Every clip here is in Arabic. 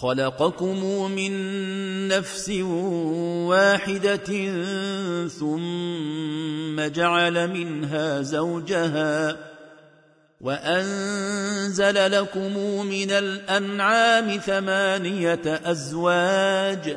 خلقكم من نفس واحدة ثم جعل منها زوجها وأنزل لكم من الأنعام ثمانية أزواج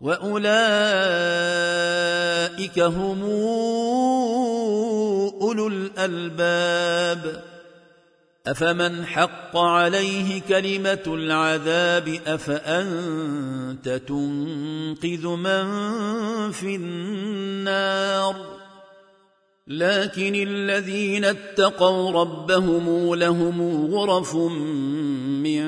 واولئك هم اولو الالباب افمن حق عليه كلمه العذاب افانت تنقذ من في النار لكن الذين اتقوا ربهم لهم غرف من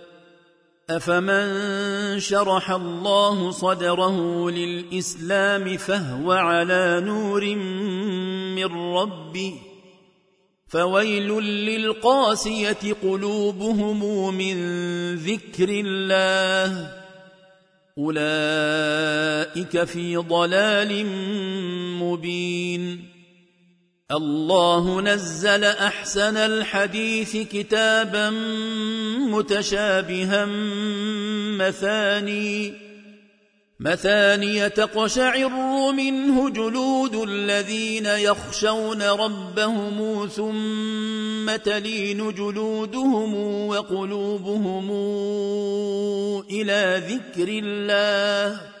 افمن شرح الله صدره للاسلام فهو على نور من ربه فويل للقاسيه قلوبهم من ذكر الله اولئك في ضلال مبين الله نزل أحسن الحديث كتابا متشابها مثاني مثاني تقشعر منه جلود الذين يخشون ربهم ثم تلين جلودهم وقلوبهم إلى ذكر الله.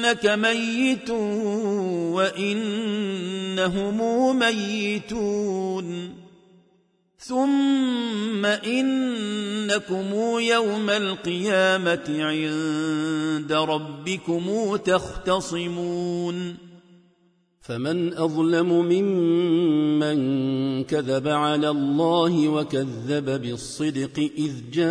إنك ميت وإنهم ميتون. ثم إنكم يوم القيامة عند ربكم تختصمون. فمن أظلم ممن كذب على الله وكذب بالصدق إذ جاءه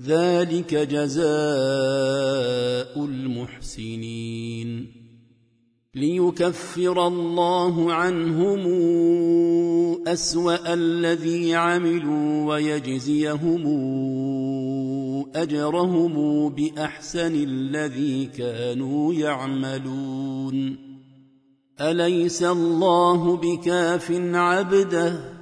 ذلك جزاء المحسنين. ليكفر الله عنهم أسوأ الذي عملوا ويجزيهم أجرهم بأحسن الذي كانوا يعملون. أليس الله بكاف عبده؟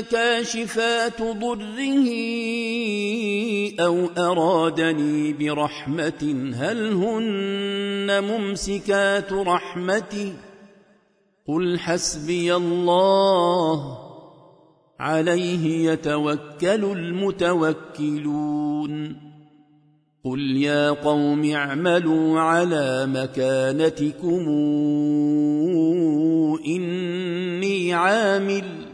كاشفات ضره أو أرادني برحمة هل هن ممسكات رحمته قل حسبي الله. عليه يتوكل المتوكلون. قل يا قوم اعملوا على مكانتكم إني عامل.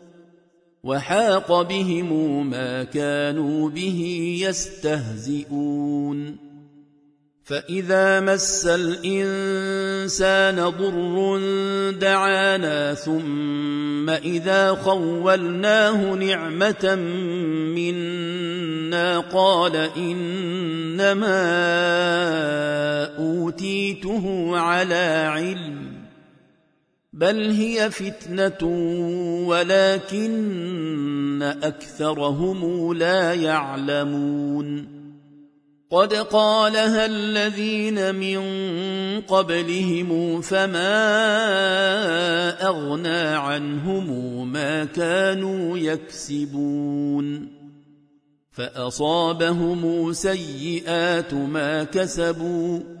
وحاق بهم ما كانوا به يستهزئون. فإذا مس الإنسان ضر دعانا ثم إذا خولناه نعمة منا قال إنما أوتيته على علم. بل هي فتنة ولكن أكثرهم لا يعلمون. قد قالها الذين من قبلهم فما أغنى عنهم ما كانوا يكسبون. فأصابهم سيئات ما كسبوا.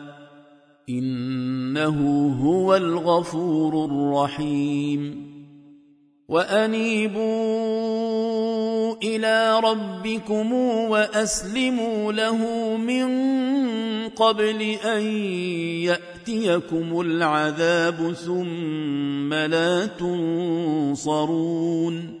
إنه هو الغفور الرحيم. وأنيبوا إلى ربكم وأسلموا له من قبل أن يأتيكم العذاب ثم لا تنصرون.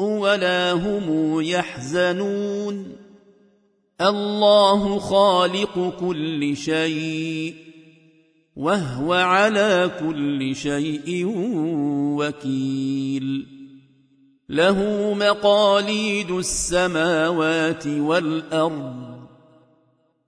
ولا هم يحزنون الله خالق كل شيء وهو على كل شيء وكيل له مقاليد السماوات والارض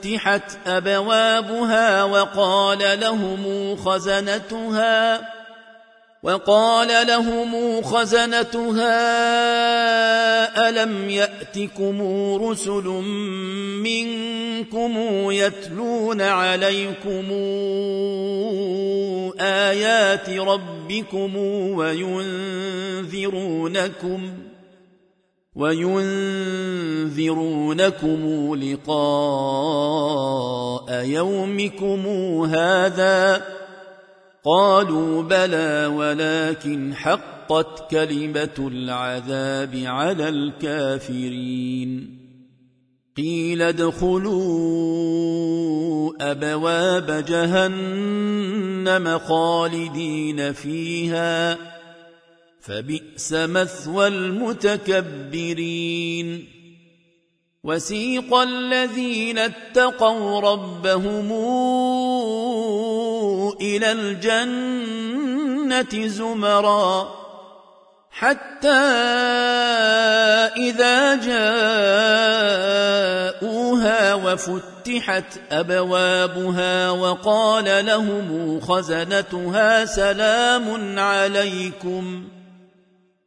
فتحت أبوابها وقال لهم خزنتها وقال لهم خزنتها ألم يأتكم رسل منكم يتلون عليكم آيات ربكم وينذرونكم؟ وينذرونكم لقاء يومكم هذا قالوا بلى ولكن حقت كلمة العذاب على الكافرين. قيل ادخلوا أبواب جهنم خالدين فيها فبئس مثوى المتكبرين. وسيق الذين اتقوا ربهم إلى الجنة زمرًا حتى إذا جاءوها وفتحت أبوابها وقال لهم خزنتها سلام عليكم.